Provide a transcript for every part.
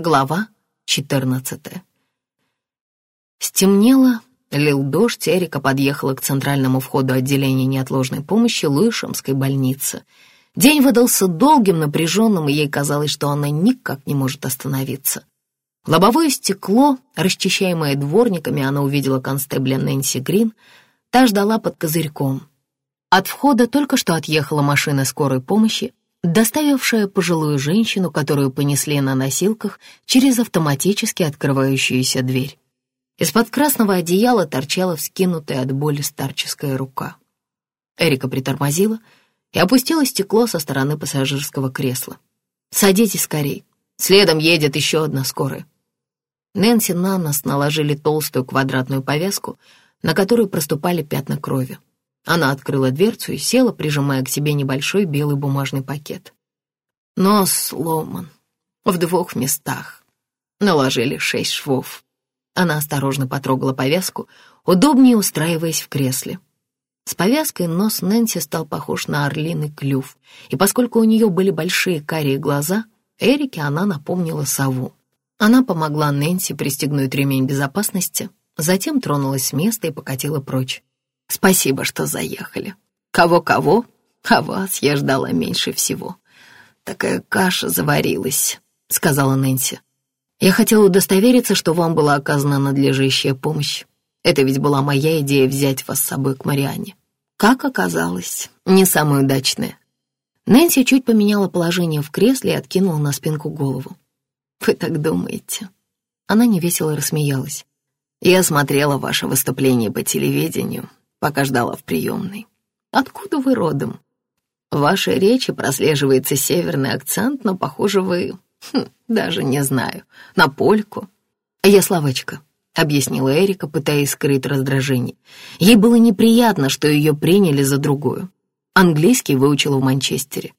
Глава 14 Стемнело, лил дождь, Эрика подъехала к центральному входу отделения неотложной помощи Луишемской больницы. День выдался долгим, напряженным, и ей казалось, что она никак не может остановиться. Лобовое стекло, расчищаемое дворниками, она увидела констебля Нэнси Грин, та ждала под козырьком. От входа только что отъехала машина скорой помощи, доставившая пожилую женщину, которую понесли на носилках через автоматически открывающуюся дверь. Из-под красного одеяла торчала вскинутая от боли старческая рука. Эрика притормозила и опустила стекло со стороны пассажирского кресла. «Садитесь скорей. Следом едет еще одна скорая». Нэнси на нос наложили толстую квадратную повязку, на которую проступали пятна крови. Она открыла дверцу и села, прижимая к себе небольшой белый бумажный пакет. Нос сломан. В двух местах. Наложили шесть швов. Она осторожно потрогала повязку, удобнее устраиваясь в кресле. С повязкой нос Нэнси стал похож на орлиный клюв, и поскольку у нее были большие карие глаза, Эрике она напомнила сову. Она помогла Нэнси пристегнуть ремень безопасности, затем тронулась с места и покатила прочь. Спасибо, что заехали. Кого-кого, а вас я ждала меньше всего. Такая каша заварилась, сказала Нэнси. Я хотела удостовериться, что вам была оказана надлежащая помощь. Это ведь была моя идея взять вас с собой к Марианне. Как оказалось, не самая удачная. Нэнси чуть поменяла положение в кресле и откинула на спинку голову. «Вы так думаете?» Она невесело рассмеялась. «Я смотрела ваше выступление по телевидению пока ждала в приемной. Откуда вы родом? В вашей речи прослеживается северный акцент, но, похоже, вы... Хм, даже не знаю. На польку. Я словачка, объяснила Эрика, пытаясь скрыть раздражение. Ей было неприятно, что ее приняли за другую. Английский выучила в Манчестере.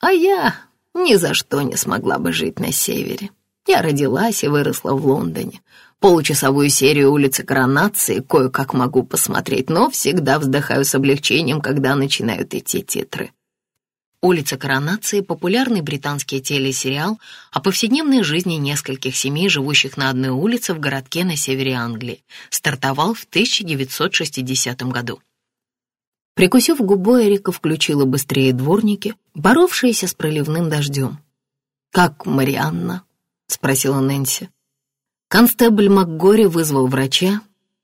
А я ни за что не смогла бы жить на севере. Я родилась и выросла в Лондоне. Получасовую серию улицы Коронации кое-как могу посмотреть, но всегда вздыхаю с облегчением, когда начинают идти титры. «Улица Коронации» — популярный британский телесериал о повседневной жизни нескольких семей, живущих на одной улице в городке на севере Англии. Стартовал в 1960 году. Прикусив губу, Эрика включила быстрее дворники, боровшиеся с проливным дождем. «Как Марианна?» — спросила Нэнси. Констебль МакГори вызвал врача,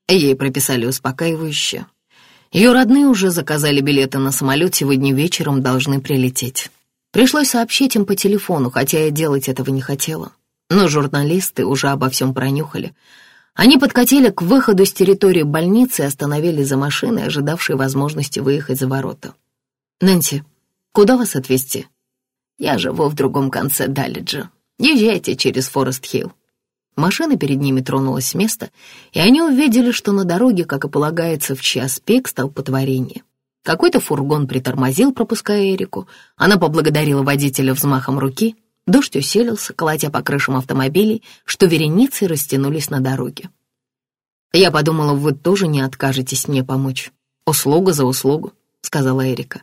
ей прописали успокаивающее. Ее родные уже заказали билеты на самолет, сегодня вечером должны прилететь. Пришлось сообщить им по телефону, хотя я делать этого не хотела. Но журналисты уже обо всем пронюхали. Они подкатили к выходу с территории больницы и остановились за машиной, ожидавшей возможности выехать за ворота. «Нэнси, куда вас отвезти?» «Я живу в другом конце Даллиджа. Езжайте через Форест-Хилл. Машина перед ними тронулась с места, и они увидели, что на дороге, как и полагается, в час пик столпотворение. Какой-то фургон притормозил, пропуская Эрику. Она поблагодарила водителя взмахом руки. Дождь усилился, колотя по крышам автомобилей, что вереницы растянулись на дороге. «Я подумала, вы тоже не откажетесь мне помочь. Услуга за услугу», — сказала Эрика.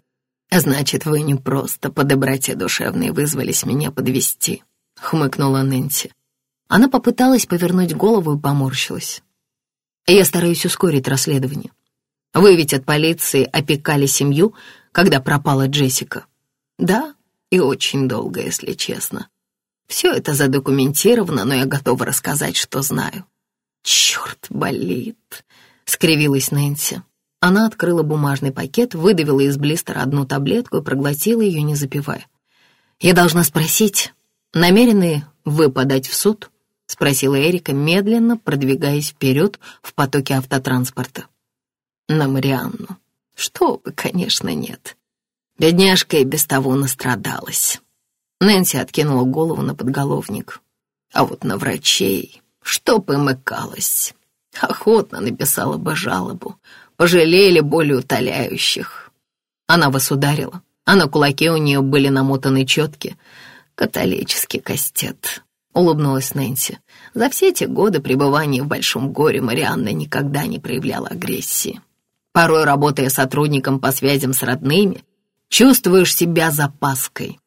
«Значит, вы не просто по доброте душевной вызвались меня подвести, хмыкнула Нэнси. Она попыталась повернуть голову и поморщилась. «Я стараюсь ускорить расследование. Вы ведь от полиции опекали семью, когда пропала Джессика?» «Да, и очень долго, если честно. Все это задокументировано, но я готова рассказать, что знаю». «Черт, болит!» — скривилась Нэнси. Она открыла бумажный пакет, выдавила из блистера одну таблетку и проглотила ее, не запивая. «Я должна спросить, намерены вы подать в суд?» — спросила Эрика, медленно продвигаясь вперед в потоке автотранспорта. «На Марианну. Что вы, конечно, нет. Бедняжка и без того настрадалась». Нэнси откинула голову на подголовник. А вот на врачей, что помыкалось. Охотно написала бы жалобу. Пожалели более утоляющих. Она вас ударила, а на кулаке у нее были намотаны четки. Католический кастет улыбнулась Нэнси. За все эти годы пребывания в большом горе Марианна никогда не проявляла агрессии. Порой, работая сотрудником по связям с родными, чувствуешь себя запаской.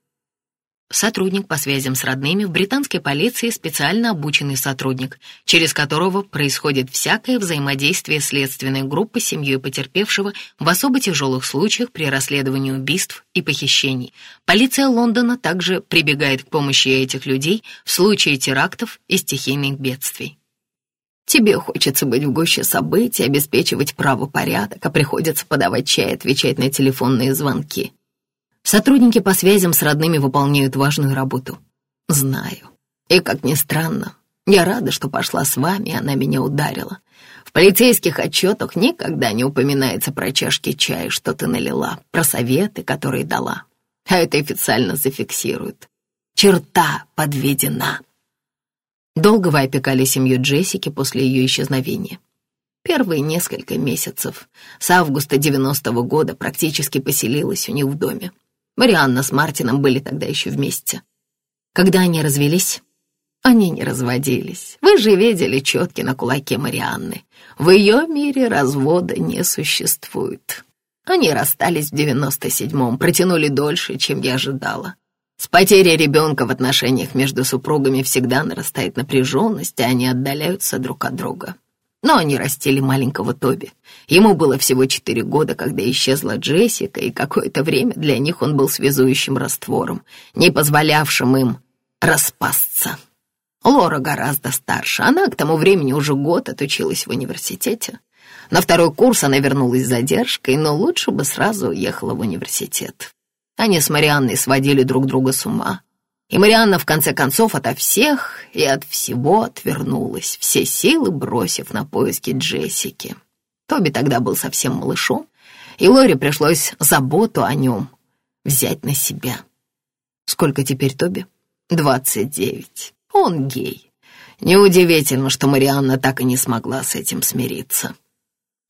Сотрудник по связям с родными в британской полиции специально обученный сотрудник, через которого происходит всякое взаимодействие следственной группы с семьей потерпевшего в особо тяжелых случаях при расследовании убийств и похищений. Полиция Лондона также прибегает к помощи этих людей в случае терактов и стихийных бедствий. Тебе хочется быть в гуще событий, обеспечивать правопорядок, а приходится подавать чай и отвечать на телефонные звонки. Сотрудники по связям с родными выполняют важную работу. Знаю. И, как ни странно, я рада, что пошла с вами, она меня ударила. В полицейских отчетах никогда не упоминается про чашки чая, что ты налила, про советы, которые дала. А это официально зафиксируют. Черта подведена. Долго вы опекали семью Джессики после ее исчезновения? Первые несколько месяцев. С августа 90-го года практически поселилась у них в доме. Марианна с Мартином были тогда еще вместе. Когда они развелись, они не разводились. Вы же видели четки на кулаке Марианны. В ее мире развода не существует. Они расстались в 97-м, протянули дольше, чем я ожидала. С потерей ребенка в отношениях между супругами всегда нарастает напряженность, и они отдаляются друг от друга. Но они растили маленького Тоби. Ему было всего четыре года, когда исчезла Джессика, и какое-то время для них он был связующим раствором, не позволявшим им распасться. Лора гораздо старше. Она к тому времени уже год отучилась в университете. На второй курс она вернулась с задержкой, но лучше бы сразу уехала в университет. Они с Марианной сводили друг друга с ума. И Марианна в конце концов ото всех и от всего отвернулась, все силы бросив на поиски Джессики. Тоби тогда был совсем малышом, и Лоре пришлось заботу о нем взять на себя. Сколько теперь Тоби? Двадцать девять. Он гей. Неудивительно, что Марианна так и не смогла с этим смириться.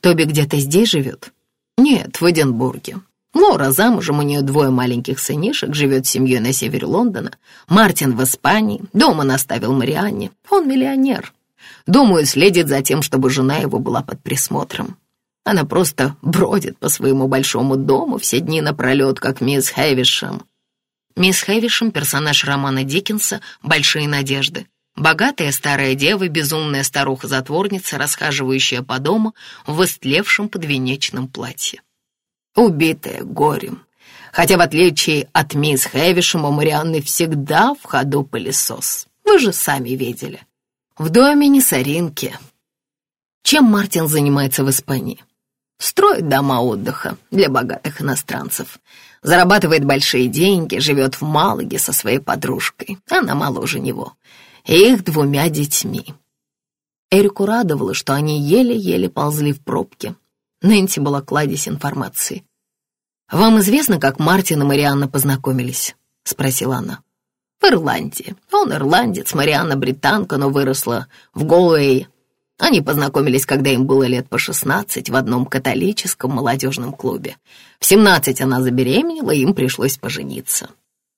Тоби где-то здесь живет? Нет, в Эдинбурге. Лора замужем, у нее двое маленьких сынишек, живет с семьей на севере Лондона. Мартин в Испании, дом он оставил Марианне. Он миллионер. Думаю, следит за тем, чтобы жена его была под присмотром. Она просто бродит по своему большому дому все дни напролет, как мисс Хэвишем. Мисс Хэвишем — персонаж романа Диккенса «Большие надежды». Богатая старая дева, безумная старуха-затворница, расхаживающая по дому в истлевшем подвенечном платье убитая горем. Хотя, в отличие от мисс Хэвишем, у Марианны всегда в ходу пылесос. Вы же сами видели. В доме не соринки. Чем Мартин занимается в Испании? Строит дома отдыха для богатых иностранцев. Зарабатывает большие деньги, живет в Малаге со своей подружкой. Она моложе него. И их двумя детьми. Эрику радовало, что они еле-еле ползли в пробке. Нэнси была кладезь информации. «Вам известно, как Мартин и Марианна познакомились?» — спросила она. «В Ирландии. Он ирландец, Марианна британка, но выросла в Голуэе. Они познакомились, когда им было лет по шестнадцать в одном католическом молодежном клубе. В семнадцать она забеременела, и им пришлось пожениться.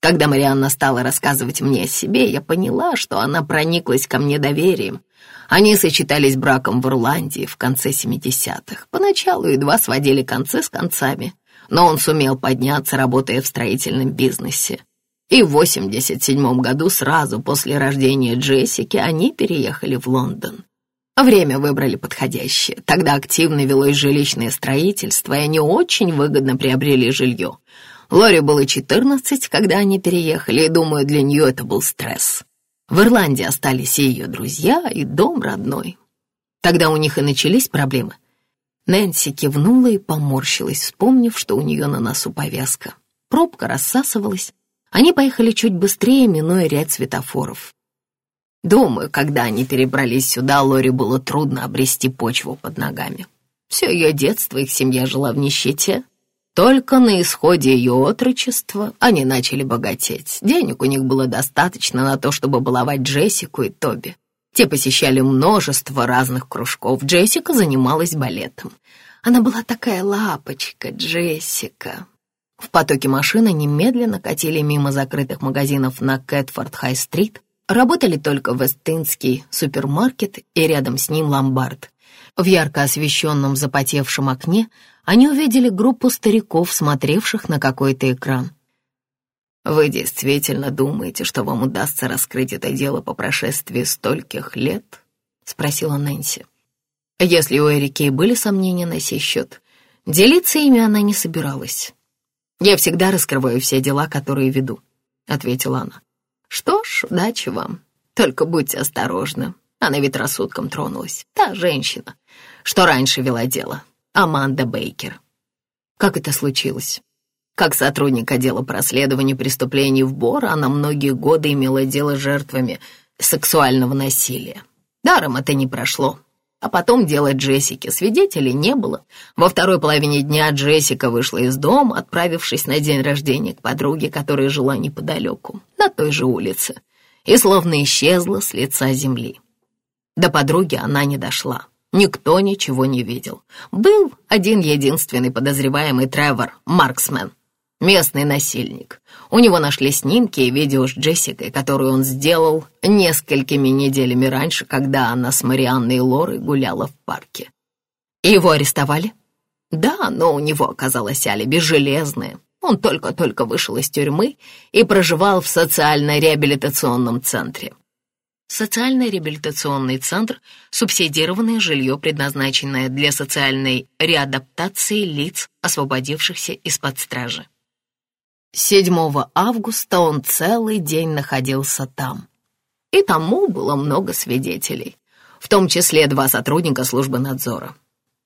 Когда Марианна стала рассказывать мне о себе, я поняла, что она прониклась ко мне доверием. Они сочетались браком в Ирландии в конце семидесятых. Поначалу едва сводили концы с концами, но он сумел подняться, работая в строительном бизнесе. И в 87 году, сразу после рождения Джессики, они переехали в Лондон. Время выбрали подходящее. Тогда активно велось жилищное строительство, и они очень выгодно приобрели жилье. Лори было 14, когда они переехали, и, думаю, для нее это был стресс. В Ирландии остались и ее друзья, и дом родной. Тогда у них и начались проблемы. Нэнси кивнула и поморщилась, вспомнив, что у нее на носу повязка. Пробка рассасывалась. Они поехали чуть быстрее, минуя ряд светофоров. Думаю, когда они перебрались сюда, Лори было трудно обрести почву под ногами. Все ее детство их семья жила в нищете. Только на исходе ее отрочества они начали богатеть. Денег у них было достаточно на то, чтобы баловать Джессику и Тоби. Те посещали множество разных кружков. Джессика занималась балетом. Она была такая лапочка, Джессика. В потоке машины немедленно катили мимо закрытых магазинов на Кэтфорд-Хай-стрит, работали только Вестинский супермаркет и рядом с ним ломбард. В ярко освещенном запотевшем окне они увидели группу стариков, смотревших на какой-то экран. Вы действительно думаете, что вам удастся раскрыть это дело по прошествии стольких лет? Спросила Нэнси. Если у Эрики были сомнения на сей счет, делиться ими она не собиралась. «Я всегда раскрываю все дела, которые веду», — ответила она. «Что ж, удачи вам. Только будьте осторожны. Она ведь рассудком тронулась. Та женщина, что раньше вела дело. Аманда Бейкер». «Как это случилось?» Как сотрудник отдела по расследованию преступлений в Бор, она многие годы имела дело с жертвами сексуального насилия. Даром это не прошло. А потом дело Джессики. Свидетелей не было. Во второй половине дня Джессика вышла из дома, отправившись на день рождения к подруге, которая жила неподалеку, на той же улице, и словно исчезла с лица земли. До подруги она не дошла. Никто ничего не видел. Был один единственный подозреваемый Тревор Марксмен, местный насильник. У него нашли снимки и видео с Джессикой, которую он сделал несколькими неделями раньше, когда она с Марианной и Лорой гуляла в парке. Его арестовали? Да, но у него оказалось алиби железное. Он только-только вышел из тюрьмы и проживал в социально-реабилитационном центре. Социальный реабилитационный центр — субсидированное жилье, предназначенное для социальной реадаптации лиц, освободившихся из-под стражи. 7 августа он целый день находился там. И тому было много свидетелей, в том числе два сотрудника службы надзора.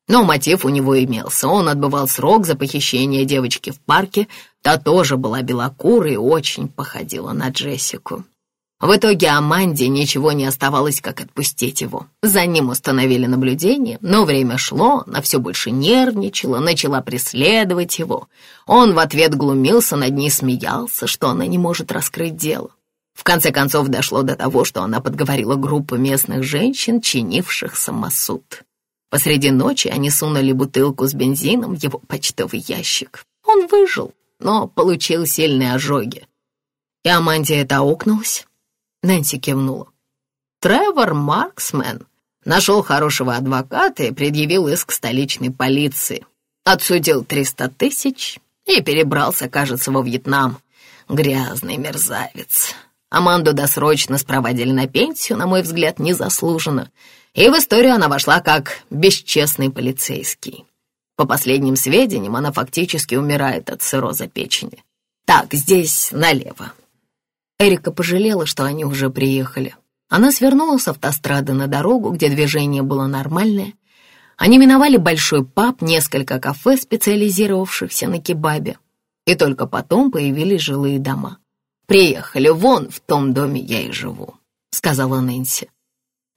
Но мотив у него имелся. Он отбывал срок за похищение девочки в парке. Та тоже была белокурой и очень походила на Джессику. В итоге Аманде ничего не оставалось, как отпустить его. За ним установили наблюдение, но время шло, она все больше нервничала, начала преследовать его. Он в ответ глумился, над ней смеялся, что она не может раскрыть дело. В конце концов дошло до того, что она подговорила группу местных женщин, чинивших самосуд. Посреди ночи они сунули бутылку с бензином в его почтовый ящик. Он выжил, но получил сильные ожоги. И Аманде это аукнулось. Нэнси кивнула. Тревор Марксмен нашел хорошего адвоката и предъявил иск столичной полиции. Отсудил 300 тысяч и перебрался, кажется, во Вьетнам. Грязный мерзавец. Аманду досрочно спроводили на пенсию, на мой взгляд, незаслуженно. И в историю она вошла как бесчестный полицейский. По последним сведениям, она фактически умирает от цирроза печени. Так, здесь налево. Эрика пожалела, что они уже приехали. Она свернула с автострады на дорогу, где движение было нормальное. Они миновали большой паб, несколько кафе, специализировавшихся на кебабе. И только потом появились жилые дома. «Приехали, вон в том доме я и живу», — сказала Нэнси.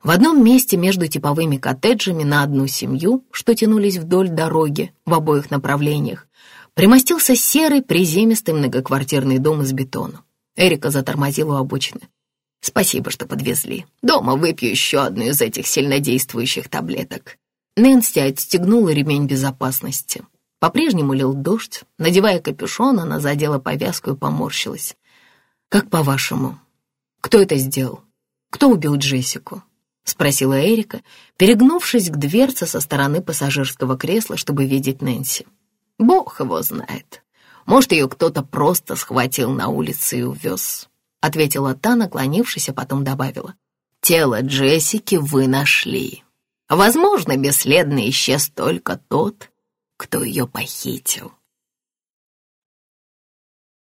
В одном месте между типовыми коттеджами на одну семью, что тянулись вдоль дороги в обоих направлениях, примостился серый приземистый многоквартирный дом из бетона. Эрика затормозила у обочины. «Спасибо, что подвезли. Дома выпью еще одну из этих сильнодействующих таблеток». Нэнси отстегнула ремень безопасности. По-прежнему лил дождь. Надевая капюшон, она задела повязку и поморщилась. «Как по-вашему, кто это сделал? Кто убил Джессику?» — спросила Эрика, перегнувшись к дверце со стороны пассажирского кресла, чтобы видеть Нэнси. «Бог его знает. Может, ее кто-то просто схватил на улице и увез», — ответила та, наклонившись, а потом добавила. «Тело Джессики вы нашли. Возможно, бесследно исчез только тот, кто ее похитил».